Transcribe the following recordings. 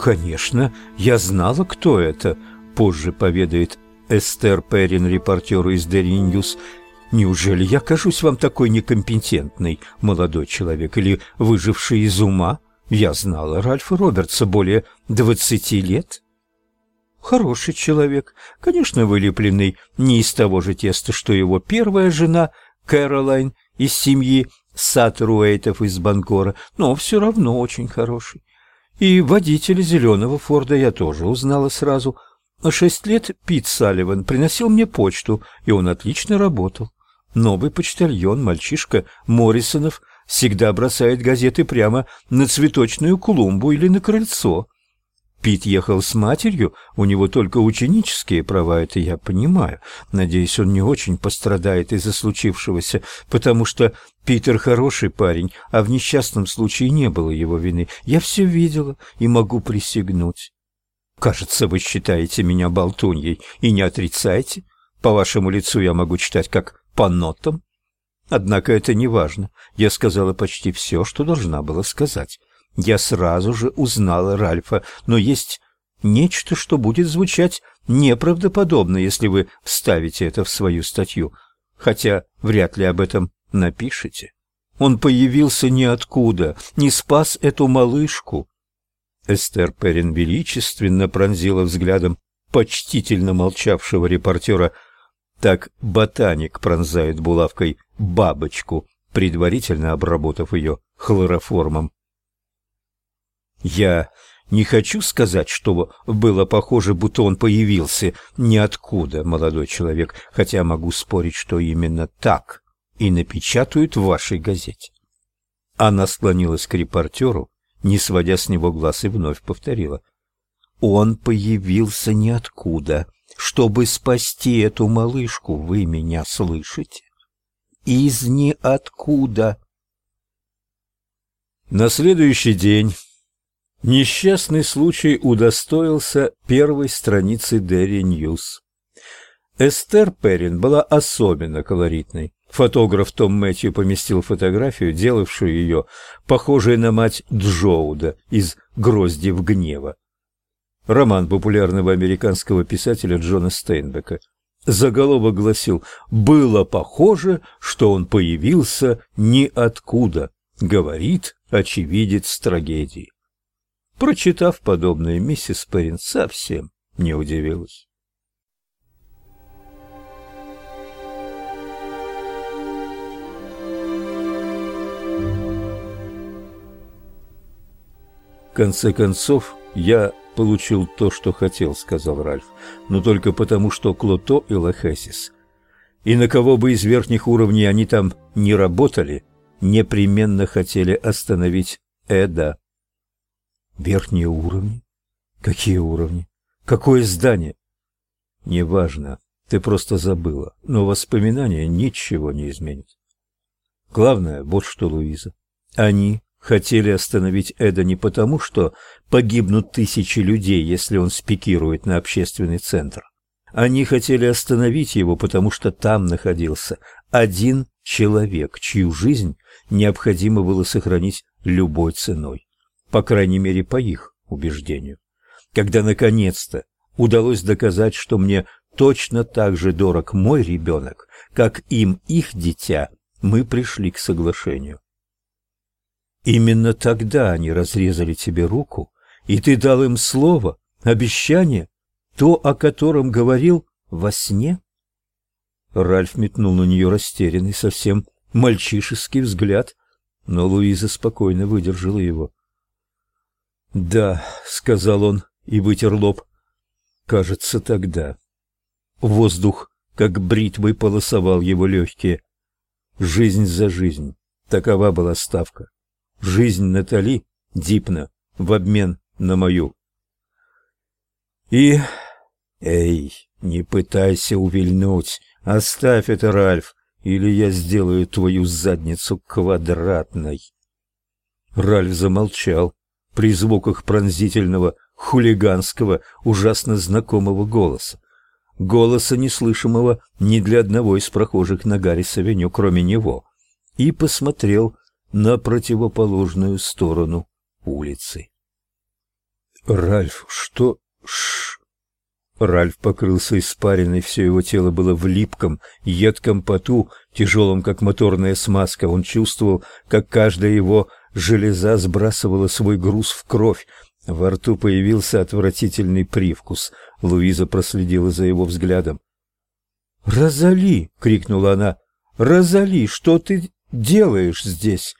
«Конечно, я знала, кто это», — позже поведает Эстер Перрин репортеру из Daily News. «Неужели я кажусь вам такой некомпетентный молодой человек или выживший из ума? Я знала Ральфа Робертса более двадцати лет». Хороший человек, конечно, вылепленный не из того же теста, что его первая жена Кэролайн из семьи Сатруэйтов из Бангора, но все равно очень хороший. И водителя зеленого Форда я тоже узнала сразу. А шесть лет Пит Салливан приносил мне почту, и он отлично работал. Новый почтальон, мальчишка Моррисонов, всегда бросает газеты прямо на цветочную клумбу или на крыльцо. Пит ехал с матерью, у него только ученические права, это я понимаю. Надеюсь, он не очень пострадает из-за случившегося, потому что Питер хороший парень, а в несчастном случае не было его вины. Я все видела и могу присягнуть. Кажется, вы считаете меня болтуньей и не отрицаете. По вашему лицу я могу читать как по нотам. Однако это не важно. Я сказала почти все, что должна была сказать. Я сразу же узнала Ральфа, но есть нечто, что будет звучать неправдоподобно, если вы вставите это в свою статью, хотя вряд ли об этом напишете. Он появился ниоткуда, не спас эту малышку. Эстер Перрин величественно пронзила взглядом почтительно молчавшего репортера. Так ботаник пронзает булавкой бабочку, предварительно обработав ее хлороформом. Я не хочу сказать, что было похоже, будто он появился ниоткуда, молодой человек, хотя могу спорить, что именно так и напечатают в вашей газете. Она склонилась к репортеру, не сводя с него глаз, и вновь повторила. Он появился ниоткуда, чтобы спасти эту малышку, вы меня слышите? Из ниоткуда. На следующий день Несчастный случай удостоился первой страницы Дерри Ньюс. Эстер Перрин была особенно колоритной. Фотограф Том Мэтью поместил фотографию, делавшую ее похожей на мать Джоуда из «Гроздьев гнева». Роман популярного американского писателя Джона Стейнбека. Заголовок гласил «Было похоже, что он появился ниоткуда», говорит очевидец трагедии. Прочитав подобное, миссис Перрин совсем не удивилась. В конце концов, я получил то, что хотел, сказал Ральф, но только потому, что Клото и Лохесис. И на кого бы из верхних уровней они там не работали, непременно хотели остановить Эда. Верхние уровни? Какие уровни? Какое здание? Неважно, ты просто забыла, но воспоминания ничего не изменят. Главное, вот что, Луиза. Они хотели остановить Эда не потому, что погибнут тысячи людей, если он спикирует на общественный центр. Они хотели остановить его, потому что там находился один человек, чью жизнь необходимо было сохранить любой ценой по крайней мере, по их убеждению. Когда наконец-то удалось доказать, что мне точно так же дорог мой ребенок, как им их дитя, мы пришли к соглашению. Именно тогда они разрезали тебе руку, и ты дал им слово, обещание, то, о котором говорил во сне? Ральф метнул на нее растерянный, совсем мальчишеский взгляд, но Луиза спокойно выдержала его. «Да», — сказал он и вытер лоб. «Кажется, тогда». Воздух, как бритвой, полосовал его легкие. Жизнь за жизнь. Такова была ставка. Жизнь Натали Дипна в обмен на мою. И... Эй, не пытайся увильнуть. Оставь это, Ральф, или я сделаю твою задницу квадратной. Ральф замолчал при звуках пронзительного, хулиганского, ужасно знакомого голоса. Голоса, неслышимого ни для одного из прохожих на Гаррис-авеню, кроме него, и посмотрел на противоположную сторону улицы. Ральф, что... Ш... Ральф покрылся испариной, все его тело было в липком, едком поту, тяжелом, как моторная смазка. Он чувствовал, как каждая его железа сбрасывала свой груз в кровь. Во рту появился отвратительный привкус. Луиза проследила за его взглядом. «Розали!» — крикнула она. «Розали, что ты делаешь здесь?»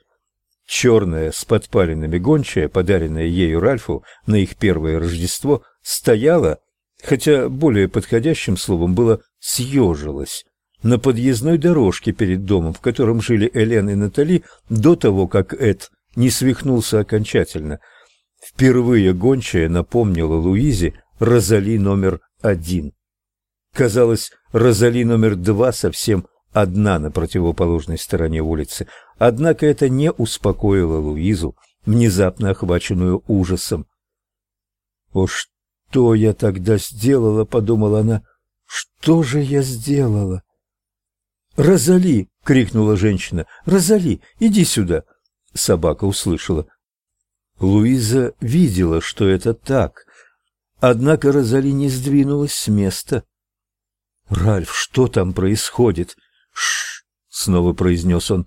Черная, с подпалинами гончая, подаренная ею Ральфу на их первое Рождество, стояла, хотя более подходящим словом было «съежилась», на подъездной дорожке перед домом, в котором жили Элен и Натали до того, как Эд не свихнулся окончательно. Впервые гончая напомнила Луизе Розали номер один. Казалось, Розали номер два совсем одна на противоположной стороне улицы, однако это не успокоило Луизу, внезапно охваченную ужасом. «О, что я тогда сделала?» — подумала она. «Что же я сделала?» «Розали!» — крикнула женщина. «Розали, иди сюда!» Собака услышала. Луиза видела, что это так, однако Розали не сдвинулась с места. «Ральф, что там происходит?» «Ш-ш-ш!» снова произнес он.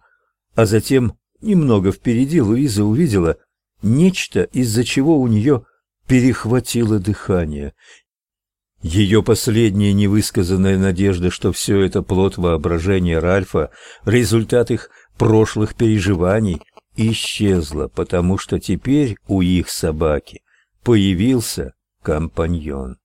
А затем, немного впереди, Луиза увидела нечто, из-за чего у нее перехватило дыхание. Ее последняя невысказанная надежда, что все это плод воображения Ральфа, результат их прошлых переживаний, исчезла, потому что теперь у их собаки появился компаньон.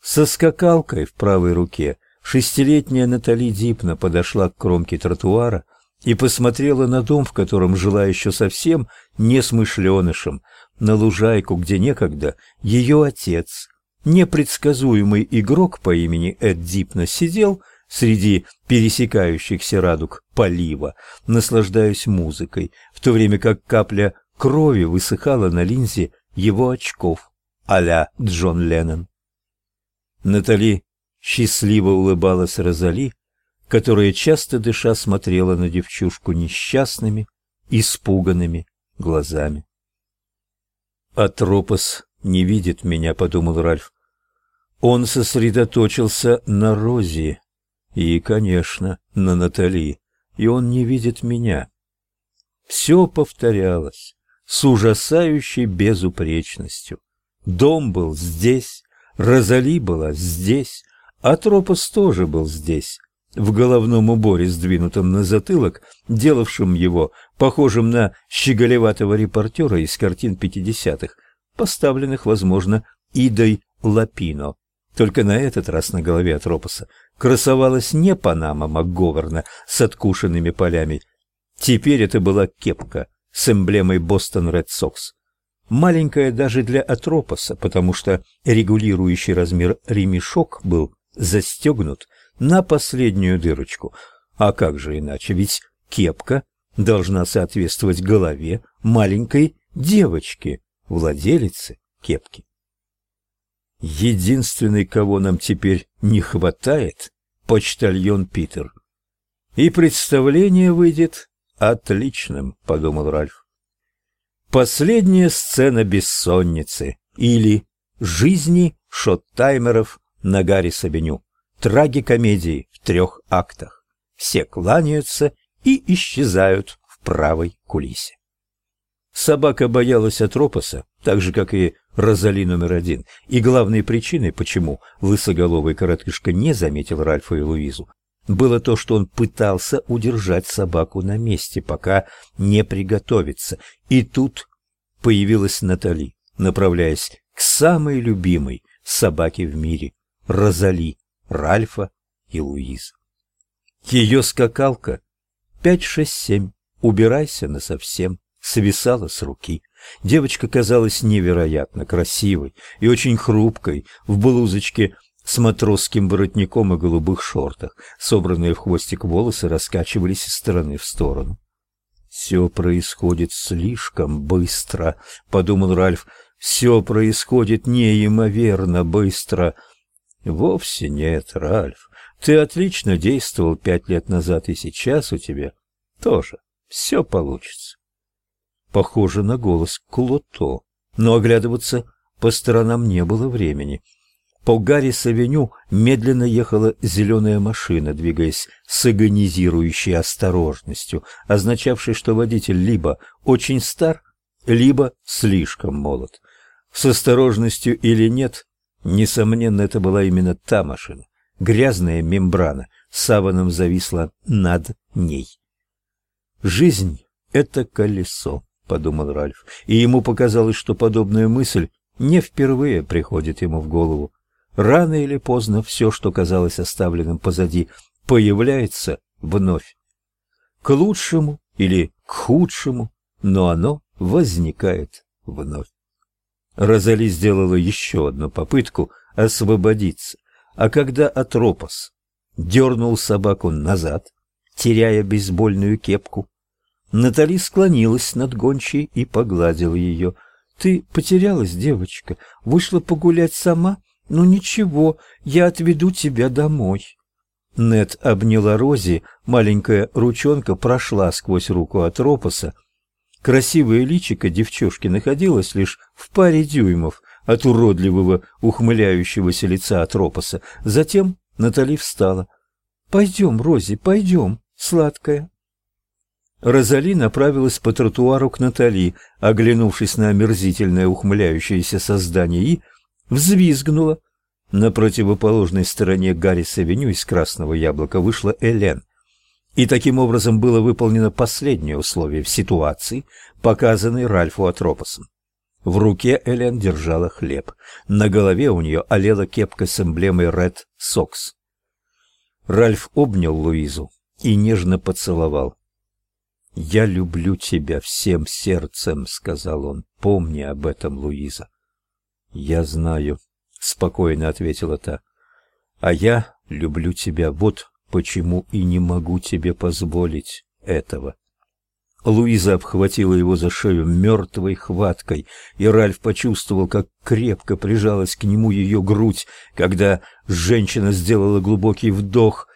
Со скакалкой в правой руке шестилетняя Натали Дипна подошла к кромке тротуара и посмотрела на дом, в котором жила еще совсем несмышленышем, на лужайку, где некогда ее отец, непредсказуемый игрок по имени Эд Дипна, сидел среди пересекающихся радуг полива, наслаждаясь музыкой, то время как капля крови высыхала на линзе его очков а-ля Джон Леннон. Натали счастливо улыбалась Розали, которая часто дыша смотрела на девчушку несчастными, испуганными глазами. «Атропос не видит меня», — подумал Ральф. Он сосредоточился на Розе и, конечно, на Натали, и он не видит меня. Все повторялось с ужасающей безупречностью. Дом был здесь, Розали была здесь, Атропос тоже был здесь, в головном уборе, сдвинутом на затылок, делавшем его похожим на щеголеватого репортера из картин пятидесятых, поставленных, возможно, Идой Лапино. Только на этот раз на голове Атропоса красовалась не Панама МакГоверна с откушенными полями. Теперь это была кепка с эмблемой Бостон Ред Сокс маленькая даже для Атропоса, потому что регулирующий размер ремешок был застегнут на последнюю дырочку. А как же иначе, ведь кепка должна соответствовать голове маленькой девочки, владелицы кепки. Единственный, кого нам теперь не хватает, почтальон Питер. И представление выйдет отличным, подумал Ральф. Последняя сцена бессонницы или жизни шоттаймеров на Гаррис-авеню. Трагикомедии в трех актах. Все кланяются и исчезают в правой кулисе. Собака боялась Атропоса, так же, как и Розали номер один, и главной причиной, почему лысоголовый коротышка не заметил Ральфа и Луизу, было то, что он пытался удержать собаку на месте, пока не приготовится. И тут появилась Натали, направляясь к самой любимой собаке в мире — Розали, Ральфа и Луиза. Ее скакалка 5-6-7, убирайся насовсем, свисала с руки. Девочка казалась невероятно красивой и очень хрупкой в блузочке с матросским воротником и голубых шортах. Собранные в хвостик волосы раскачивались из стороны в сторону. «Все происходит слишком быстро», — подумал Ральф. «Все происходит неимоверно быстро». «Вовсе нет, Ральф. Ты отлично действовал пять лет назад, и сейчас у тебя тоже все получится». Похоже на голос Клото, но оглядываться по сторонам не было времени. По Гаррис-авеню медленно ехала зеленая машина, двигаясь с агонизирующей осторожностью, означавшей, что водитель либо очень стар, либо слишком молод. С осторожностью или нет, несомненно, это была именно та машина. Грязная мембрана саваном зависла над ней. «Жизнь — это колесо», — подумал Ральф, и ему показалось, что подобная мысль не впервые приходит ему в голову. Рано или поздно все, что казалось оставленным позади, появляется вновь. К лучшему или к худшему, но оно возникает вновь. Розали сделала еще одну попытку освободиться, а когда Атропос дернул собаку назад, теряя бейсбольную кепку, Натали склонилась над гончей и погладила ее. «Ты потерялась, девочка, вышла погулять сама?» «Ну ничего, я отведу тебя домой». Нет обняла Рози, маленькая ручонка прошла сквозь руку от Ропоса. Красивое личико девчушки находилось лишь в паре дюймов от уродливого ухмыляющегося лица от Ропоса. Затем Натали встала. «Пойдем, Рози, пойдем, сладкая». Розали направилась по тротуару к Натали, оглянувшись на омерзительное ухмыляющееся создание, и взвизгнула. На противоположной стороне Гаррис-авеню из красного яблока вышла Элен. И таким образом было выполнено последнее условие в ситуации, показанной Ральфу Атропосом. В руке Элен держала хлеб. На голове у нее олела кепка с эмблемой Red Sox. Ральф обнял Луизу и нежно поцеловал. «Я люблю тебя всем сердцем», — сказал он. «Помни об этом, Луиза». «Я знаю», — спокойно ответила та. «А я люблю тебя, вот почему и не могу тебе позволить этого». Луиза обхватила его за шею мертвой хваткой, и Ральф почувствовал, как крепко прижалась к нему ее грудь, когда женщина сделала глубокий вдох.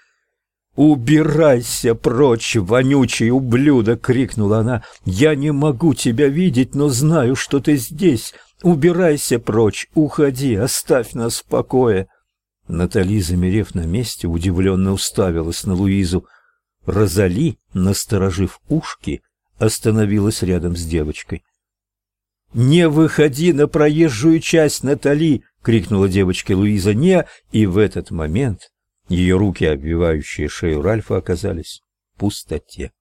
«Убирайся прочь, вонючий ублюдок!» — крикнула она. «Я не могу тебя видеть, но знаю, что ты здесь. Убирайся прочь, уходи, оставь нас в покое. Натали, замерев на месте, удивленно уставилась на Луизу. Розали, насторожив ушки, остановилась рядом с девочкой. «Не выходи на проезжую часть, Натали!» — крикнула девочке Луиза. «Не!» И в этот момент ее руки, обвивающие шею Ральфа, оказались в пустоте.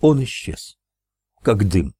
Он исчез, как дым.